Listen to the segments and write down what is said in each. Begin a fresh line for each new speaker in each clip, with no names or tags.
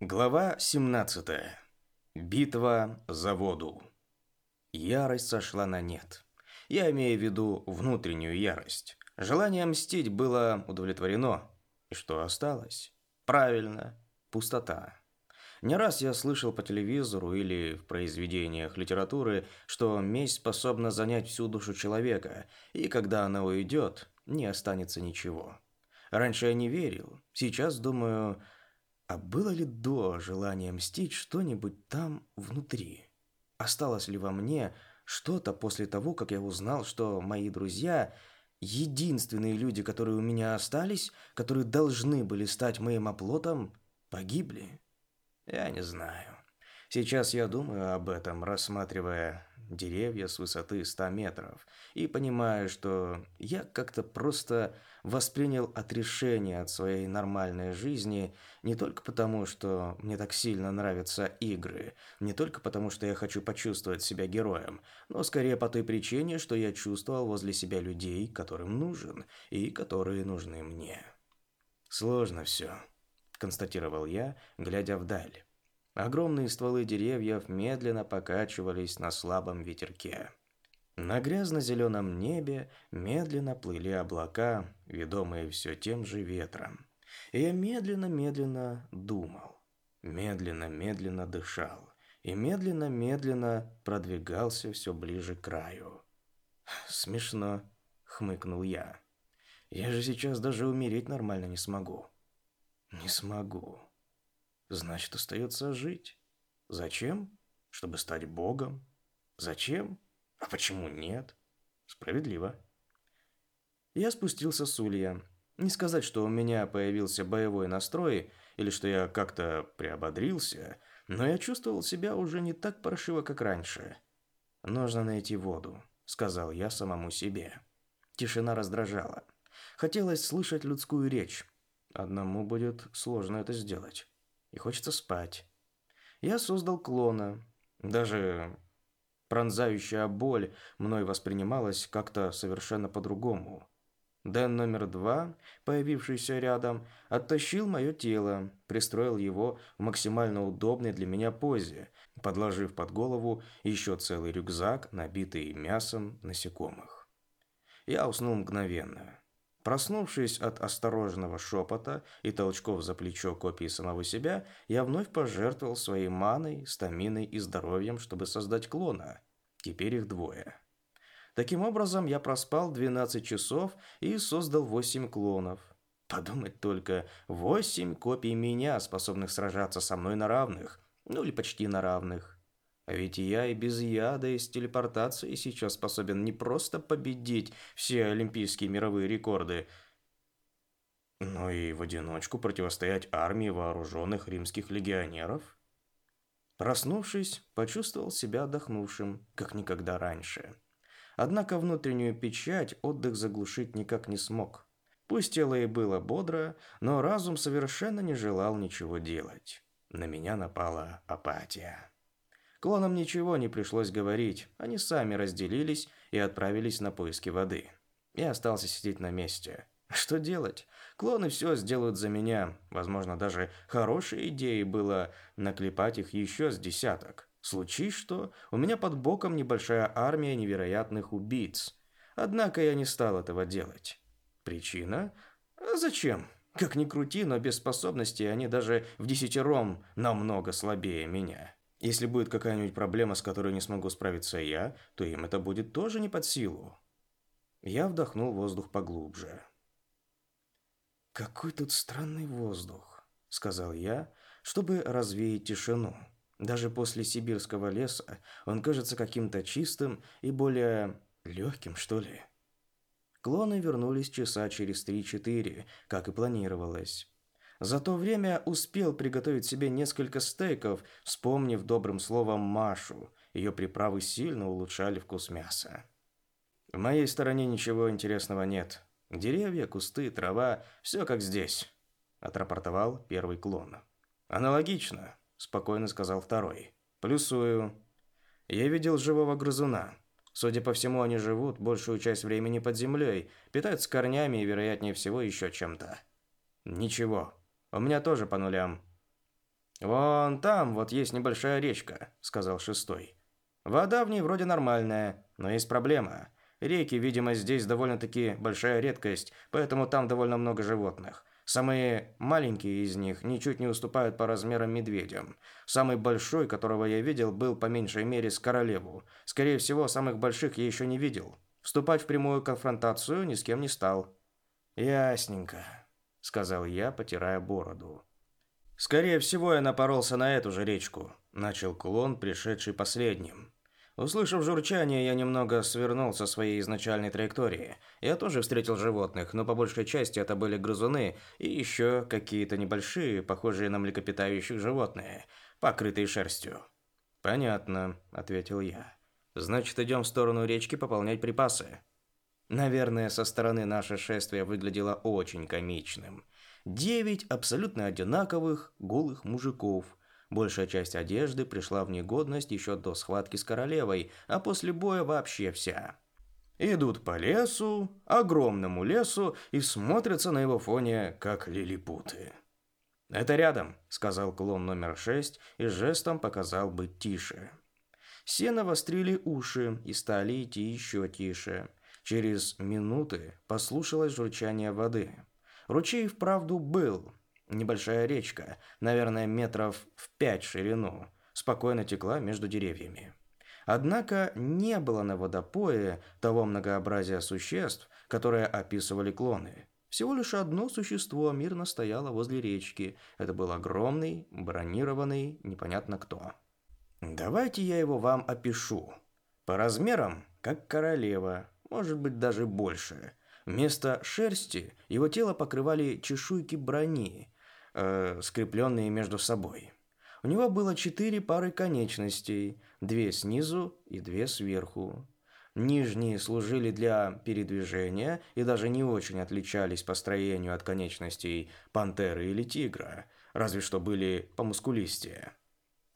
Глава 17. Битва за воду. Ярость сошла на нет. Я имею в виду внутреннюю ярость. Желание мстить было удовлетворено. И что осталось? Правильно, пустота. Не раз я слышал по телевизору или в произведениях литературы, что месть способна занять всю душу человека, и когда она уйдет, не останется ничего. Раньше я не верил, сейчас думаю, а было ли до желание мстить что-нибудь там внутри? Осталось ли во мне что-то после того, как я узнал, что мои друзья – единственные люди, которые у меня остались, которые должны были стать моим оплотом, погибли? Я не знаю. Сейчас я думаю об этом, рассматривая деревья с высоты 100 метров, и понимаю, что я как-то просто воспринял отрешение от своей нормальной жизни не только потому, что мне так сильно нравятся игры, не только потому, что я хочу почувствовать себя героем, но скорее по той причине, что я чувствовал возле себя людей, которым нужен и которые нужны мне. Сложно все, констатировал я, глядя вдаль. Огромные стволы деревьев медленно покачивались на слабом ветерке. На грязно-зеленом небе медленно плыли облака, ведомые все тем же ветром. И я медленно-медленно думал, медленно-медленно дышал и медленно-медленно продвигался все ближе к краю. «Смешно», — хмыкнул я. «Я же сейчас даже умереть нормально не смогу». «Не смогу», Значит, остается жить. Зачем? Чтобы стать Богом. Зачем? А почему нет? Справедливо. Я спустился с улья. Не сказать, что у меня появился боевой настрой, или что я как-то приободрился, но я чувствовал себя уже не так паршиво, как раньше. «Нужно найти воду», — сказал я самому себе. Тишина раздражала. Хотелось слышать людскую речь. Одному будет сложно это сделать и хочется спать. Я создал клона. Даже пронзающая боль мной воспринималась как-то совершенно по-другому. Дэн номер два, появившийся рядом, оттащил мое тело, пристроил его в максимально удобной для меня позе, подложив под голову еще целый рюкзак, набитый мясом насекомых. Я уснул мгновенно. Проснувшись от осторожного шепота и толчков за плечо копии самого себя, я вновь пожертвовал своей маной, стаминой и здоровьем, чтобы создать клона. Теперь их двое. Таким образом, я проспал 12 часов и создал 8 клонов. Подумать только, 8 копий меня, способных сражаться со мной на равных, ну или почти на равных. А ведь и я, и без яда, и с телепортацией сейчас способен не просто победить все олимпийские мировые рекорды, но и в одиночку противостоять армии вооруженных римских легионеров. Проснувшись, почувствовал себя отдохнувшим, как никогда раньше. Однако внутреннюю печать отдых заглушить никак не смог. Пусть тело и было бодро, но разум совершенно не желал ничего делать. На меня напала апатия. Клонам ничего не пришлось говорить, они сами разделились и отправились на поиски воды. Я остался сидеть на месте. Что делать? Клоны все сделают за меня. Возможно, даже хорошей идеей было наклепать их еще с десяток. Случись что, у меня под боком небольшая армия невероятных убийц. Однако я не стал этого делать. Причина? А зачем? Как ни крути, но без способностей они даже в десятером намного слабее меня. Если будет какая-нибудь проблема, с которой не смогу справиться я, то им это будет тоже не под силу. Я вдохнул воздух поглубже. «Какой тут странный воздух», — сказал я, чтобы развеять тишину. Даже после сибирского леса он кажется каким-то чистым и более легким, что ли. Клоны вернулись часа через 3-4, как и планировалось. За то время успел приготовить себе несколько стейков, вспомнив добрым словом Машу. Ее приправы сильно улучшали вкус мяса. В моей стороне ничего интересного нет. Деревья, кусты, трава – все как здесь, – отрапортовал первый клон. Аналогично, – спокойно сказал второй. Плюсую. Я видел живого грызуна. Судя по всему, они живут большую часть времени под землей, питаются корнями и, вероятнее всего, еще чем-то. Ничего, у меня тоже по нулям. Вон там вот есть небольшая речка, сказал шестой. Вода в ней вроде нормальная, но есть проблема. Реки, видимо, здесь довольно-таки большая редкость, поэтому там довольно много животных. Самые маленькие из них ничуть не уступают по размерам медведям. Самый большой, которого я видел, был по меньшей мере с королеву. Скорее всего, самых больших я еще не видел. Вступать в прямую конфронтацию ни с кем не стал. Ясненько сказал я, потирая бороду. Скорее всего, я напоролся на эту же речку, начал клон, пришедший последним. Услышав журчание, я немного свернул со своей изначальной траектории. Я тоже встретил животных, но по большей части это были грызуны и еще какие-то небольшие, похожие на млекопитающих животные, покрытые шерстью. «Понятно», — ответил я. «Значит, идем в сторону речки пополнять припасы». Наверное, со стороны наше шествие выглядело очень комичным. Девять абсолютно одинаковых голых мужиков. Большая часть одежды пришла в негодность еще до схватки с королевой, а после боя вообще вся. Идут по лесу, огромному лесу, и смотрятся на его фоне, как лилипуты. «Это рядом», — сказал клон номер шесть и жестом показал быть тише. Все навострили уши и стали идти еще тише. Через минуты послушалось журчание воды. Ручей вправду был. Небольшая речка, наверное, метров в пять ширину, спокойно текла между деревьями. Однако не было на водопое того многообразия существ, которые описывали клоны. Всего лишь одно существо мирно стояло возле речки. Это был огромный, бронированный, непонятно кто. «Давайте я его вам опишу. По размерам, как королева, может быть даже больше. Вместо шерсти его тело покрывали чешуйки брони, э, скрепленные между собой. У него было четыре пары конечностей, две снизу и две сверху. Нижние служили для передвижения и даже не очень отличались по строению от конечностей пантеры или тигра, разве что были помускулистее.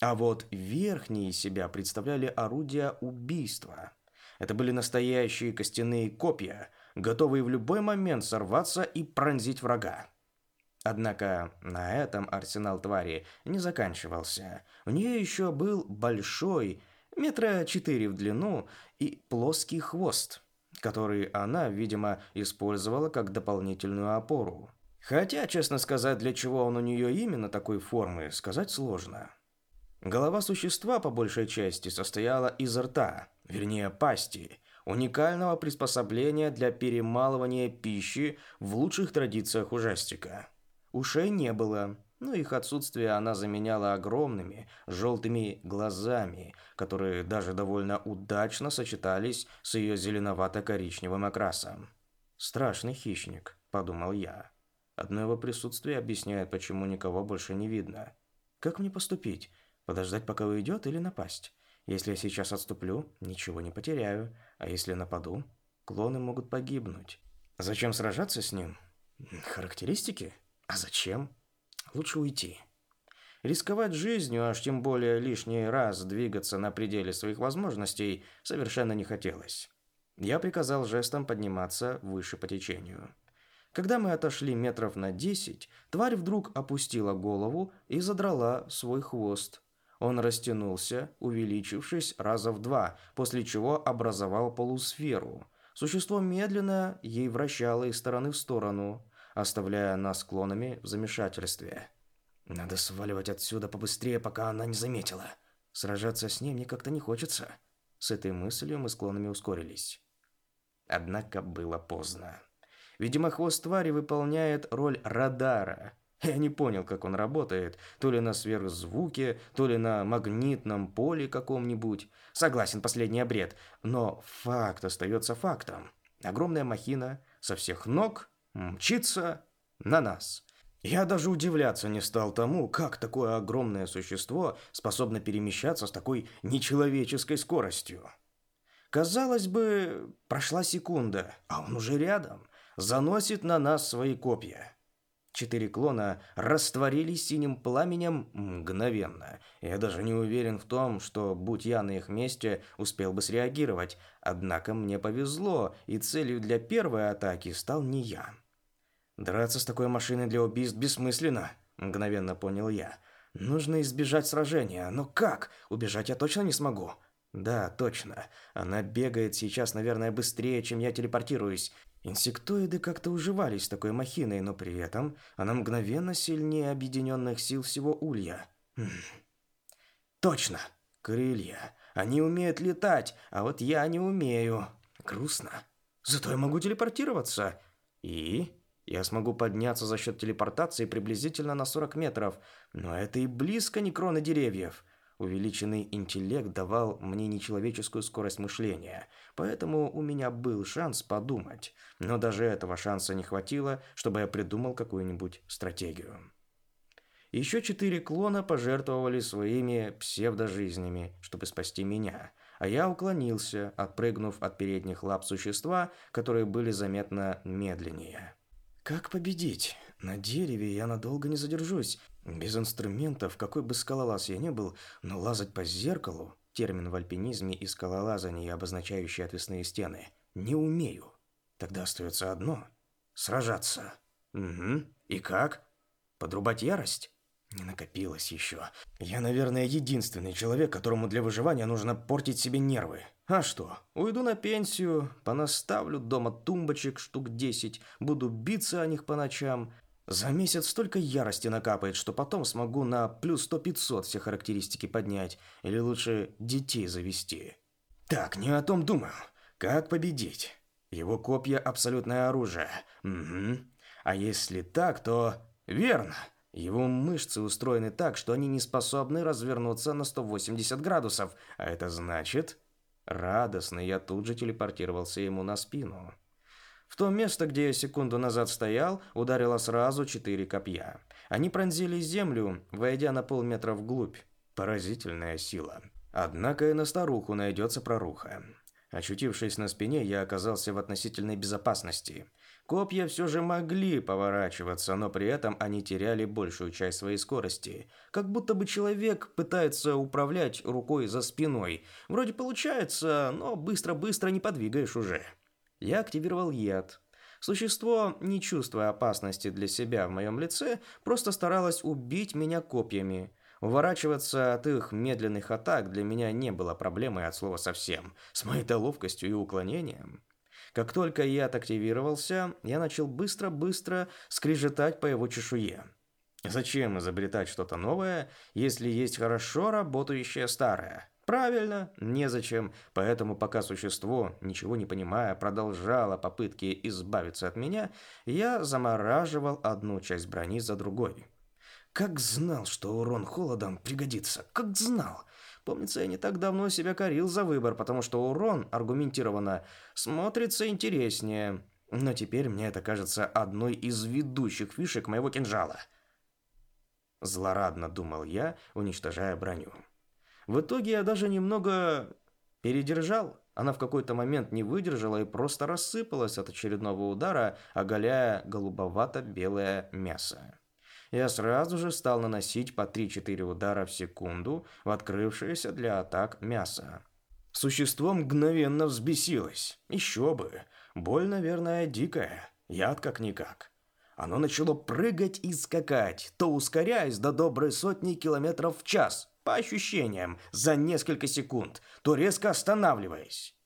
А вот верхние себя представляли орудия убийства – это были настоящие костяные копья, готовые в любой момент сорваться и пронзить врага. Однако на этом арсенал твари не заканчивался. У нее еще был большой, метра четыре в длину и плоский хвост, который она, видимо, использовала как дополнительную опору. Хотя, честно сказать, для чего он у нее именно такой формы, сказать сложно. Голова существа по большей части состояла из рта, вернее пасти, уникального приспособления для перемалывания пищи в лучших традициях ужастика. Ушей не было, но их отсутствие она заменяла огромными желтыми глазами, которые даже довольно удачно сочетались с ее зеленовато-коричневым окрасом. «Страшный хищник», – подумал я. Одно его присутствие объясняет, почему никого больше не видно. «Как мне поступить? подождать, пока уйдет, или напасть. Если я сейчас отступлю, ничего не потеряю, а если нападу, клоны могут погибнуть. Зачем сражаться с ним? Характеристики? А зачем? Лучше уйти. Рисковать жизнью, аж тем более лишний раз двигаться на пределе своих возможностей, совершенно не хотелось. Я приказал жестом подниматься выше по течению. Когда мы отошли метров на десять, тварь вдруг опустила голову и задрала свой хвост он растянулся, увеличившись раза в два, после чего образовал полусферу. Существо медленно ей вращало из стороны в сторону, оставляя нас клонами в замешательстве. «Надо сваливать отсюда побыстрее, пока она не заметила. Сражаться с ней мне как-то не хочется». С этой мыслью мы с клонами ускорились. Однако было поздно. Видимо, хвост твари выполняет роль радара – я не понял, как он работает, то ли на сверхзвуке, то ли на магнитном поле каком-нибудь. Согласен, последний бред, но факт остается фактом. Огромная махина со всех ног мчится на нас. Я даже удивляться не стал тому, как такое огромное существо способно перемещаться с такой нечеловеческой скоростью. Казалось бы, прошла секунда, а он уже рядом, заносит на нас свои копья. Четыре клона растворились синим пламенем мгновенно. Я даже не уверен в том, что, будь я на их месте, успел бы среагировать. Однако мне повезло, и целью для первой атаки стал не я. «Драться с такой машиной для убийств бессмысленно», — мгновенно понял я. «Нужно избежать сражения, но как? Убежать я точно не смогу». Да, точно. Она бегает сейчас, наверное, быстрее, чем я телепортируюсь. Инсектоиды как-то уживались с такой махиной, но при этом она мгновенно сильнее объединенных сил всего улья. Хм. Точно. Крылья. Они умеют летать, а вот я не умею. Грустно. Зато я могу телепортироваться. И я смогу подняться за счет телепортации приблизительно на 40 метров, но это и близко не кроны деревьев. Увеличенный интеллект давал мне нечеловеческую скорость мышления, поэтому у меня был шанс подумать, но даже этого шанса не хватило, чтобы я придумал какую-нибудь стратегию. Еще четыре клона пожертвовали своими псевдожизнями, чтобы спасти меня, а я уклонился, отпрыгнув от передних лап существа, которые были заметно медленнее. «Как победить? На дереве я надолго не задержусь. Без инструментов, какой бы скалолаз я ни был, но лазать по зеркалу, термин в альпинизме и скалолазание, обозначающий отвесные стены, не умею. Тогда остается одно — сражаться. Угу, и как? Подрубать ярость? Не накопилось еще. Я, наверное, единственный человек, которому для выживания нужно портить себе нервы. А что, уйду на пенсию, понаставлю дома тумбочек штук 10, буду биться о них по ночам — за месяц столько ярости накапает, что потом смогу на плюс сто пятьсот все характеристики поднять, или лучше детей завести. Так, не о том думал. Как победить? Его копья – абсолютное оружие. Угу. А если так, то... Верно. Его мышцы устроены так, что они не способны развернуться на 180 градусов, а это значит... Радостно я тут же телепортировался ему на спину. В то место, где я секунду назад стоял, ударило сразу четыре копья. Они пронзили землю, войдя на полметра вглубь. Поразительная сила. Однако и на старуху найдется проруха. Очутившись на спине, я оказался в относительной безопасности. Копья все же могли поворачиваться, но при этом они теряли большую часть своей скорости. Как будто бы человек пытается управлять рукой за спиной. Вроде получается, но быстро-быстро не подвигаешь уже. Я активировал яд. Существо, не чувствуя опасности для себя в моем лице, просто старалось убить меня копьями. Уворачиваться от их медленных атак для меня не было проблемой от слова совсем, с моей-то ловкостью и уклонением. Как только яд активировался, я начал быстро-быстро скрежетать по его чешуе. Зачем изобретать что-то новое, если есть хорошо работающее старое? Правильно, незачем, поэтому пока существо, ничего не понимая, продолжало попытки избавиться от меня, я замораживал одну часть брони за другой. Как знал, что урон холодом пригодится, как знал. Помнится, я не так давно себя корил за выбор, потому что урон, аргументированно, смотрится интереснее. Но теперь мне это кажется одной из ведущих фишек моего кинжала. Злорадно думал я, уничтожая броню. В итоге я даже немного передержал. Она в какой-то момент не выдержала и просто рассыпалась от очередного удара, оголяя голубовато-белое мясо. Я сразу же стал наносить по 3-4 удара в секунду в открывшееся для атак мясо. Существо мгновенно взбесилось. Еще бы. Боль, наверное, дикая. Яд как-никак. Оно начало прыгать и скакать, то ускоряясь до доброй сотни километров в час – по ощущениям, за несколько секунд, то резко останавливаясь.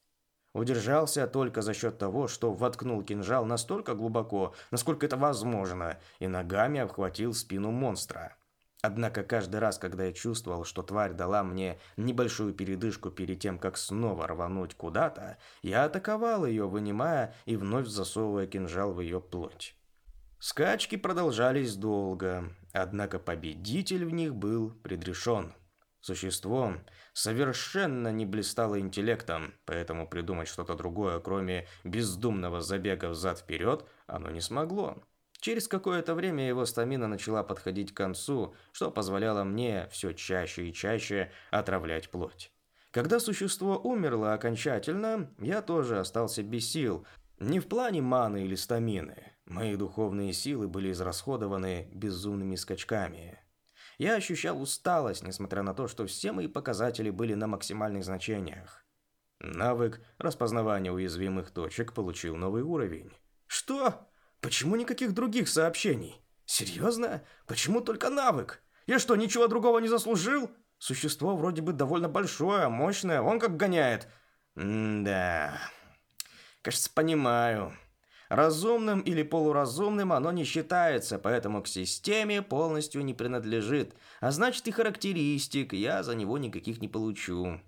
Удержался только за счет того, что воткнул кинжал настолько глубоко, насколько это возможно, и ногами обхватил спину монстра. Однако каждый раз, когда я чувствовал, что тварь дала мне небольшую передышку перед тем, как снова рвануть куда-то, я атаковал ее, вынимая и вновь засовывая кинжал в ее плоть. Скачки продолжались долго, однако победитель в них был предрешен. Существо совершенно не блистало интеллектом, поэтому придумать что-то другое, кроме бездумного забега взад-вперед, оно не смогло. Через какое-то время его стамина начала подходить к концу, что позволяло мне все чаще и чаще отравлять плоть. Когда существо умерло окончательно, я тоже остался без сил, не в плане маны или стамины. Мои духовные силы были израсходованы безумными скачками. Я ощущал усталость, несмотря на то, что все мои показатели были на максимальных значениях. Навык распознавания уязвимых точек получил новый уровень. Что? Почему никаких других сообщений? Серьезно? Почему только навык? Я что, ничего другого не заслужил? Существо вроде бы довольно большое, мощное, он как гоняет. М да. Кажется, понимаю. Разумным или полуразумным оно не считается, поэтому к системе полностью не принадлежит, а значит и характеристик я за него никаких не получу.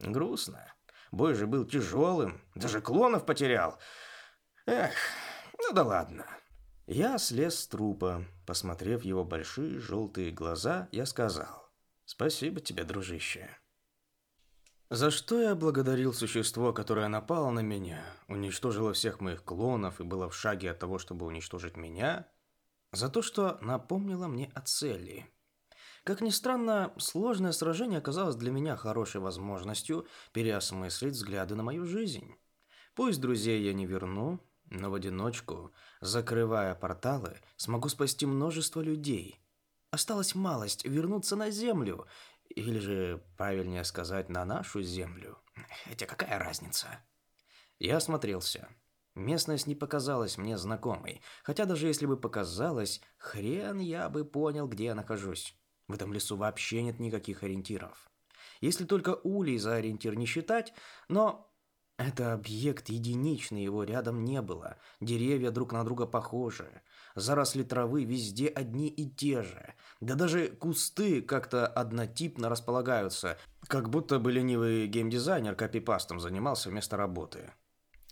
Грустно. Бой же был тяжелым, даже клонов потерял. Эх, ну да ладно. Я слез с трупа. Посмотрев его большие желтые глаза, я сказал. «Спасибо тебе, дружище». За что я благодарил существо, которое напало на меня, уничтожило всех моих клонов и было в шаге от того, чтобы уничтожить меня? За то, что напомнило мне о цели. Как ни странно, сложное сражение оказалось для меня хорошей возможностью переосмыслить взгляды на мою жизнь. Пусть друзей я не верну, но в одиночку, закрывая порталы, смогу спасти множество людей. Осталась малость вернуться на землю или же правильнее сказать на нашу землю. Хотя какая разница? Я осмотрелся. Местность не показалась мне знакомой, хотя даже если бы показалась, хрен я бы понял, где я нахожусь. В этом лесу вообще нет никаких ориентиров. Если только улей за ориентир не считать, но это объект единичный, его рядом не было. Деревья друг на друга похожи. Заросли травы везде одни и те же. Да даже кусты как-то однотипно располагаются, как будто бы ленивый геймдизайнер копипастом занимался вместо работы.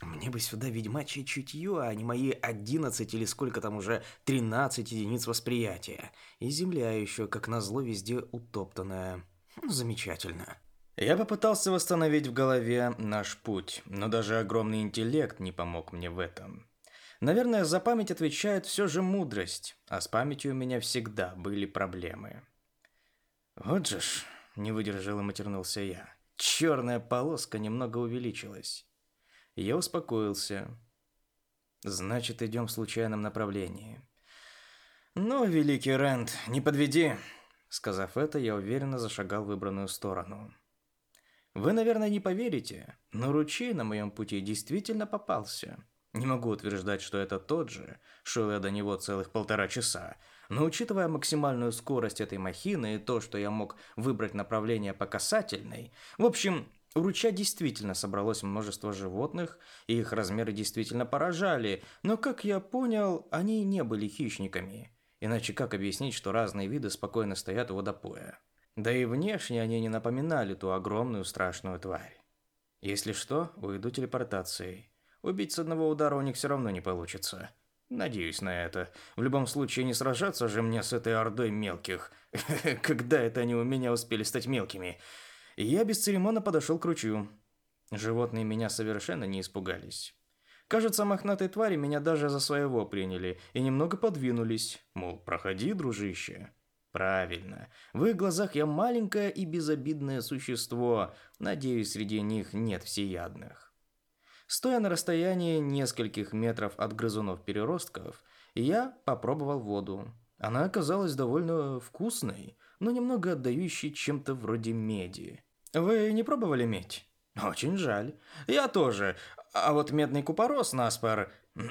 Мне бы сюда ведьмачье чутье, а не мои 11 или сколько там уже 13 единиц восприятия. И земля еще, как назло, везде утоптанная. Хм, замечательно. Я попытался восстановить в голове наш путь, но даже огромный интеллект не помог мне в этом. Наверное, за память отвечает все же мудрость, а с памятью у меня всегда были проблемы. Вот же ж, не выдержал и матернулся я. Черная полоска немного увеличилась. Я успокоился. Значит, идем в случайном направлении. Ну, великий Рэнд, не подведи. Сказав это, я уверенно зашагал в выбранную сторону. Вы, наверное, не поверите, но ручей на моем пути действительно попался. Не могу утверждать, что это тот же. Шел я до него целых полтора часа. Но учитывая максимальную скорость этой махины и то, что я мог выбрать направление по касательной... В общем, у ручья действительно собралось множество животных, и их размеры действительно поражали, но, как я понял, они не были хищниками. Иначе как объяснить, что разные виды спокойно стоят у водопоя? Да и внешне они не напоминали ту огромную страшную тварь. Если что, уйду телепортацией. Убить с одного удара у них все равно не получится. Надеюсь на это. В любом случае, не сражаться же мне с этой ордой мелких. Когда это они у меня успели стать мелкими? Я бесцеремонно подошел к ручью. Животные меня совершенно не испугались. Кажется, мохнатые твари меня даже за своего приняли и немного подвинулись. Мол, проходи, дружище. Правильно. В их глазах я маленькое и безобидное существо. Надеюсь, среди них нет всеядных. Стоя на расстоянии нескольких метров от грызунов переростков, я попробовал воду. Она оказалась довольно вкусной, но немного отдающей чем-то вроде меди. Вы не пробовали медь? Очень жаль. Я тоже. А вот медный купорос на спар...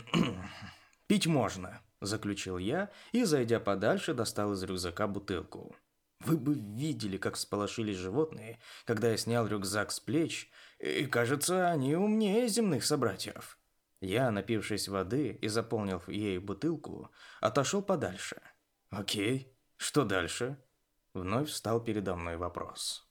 Пить можно, заключил я и, зайдя подальше, достал из рюкзака бутылку. Вы бы видели, как всполошились животные, когда я снял рюкзак с плеч и, кажется, они умнее земных собратьев. Я, напившись воды и заполнив ей бутылку, отошел подальше. Окей, что дальше? Вновь встал передо мной вопрос.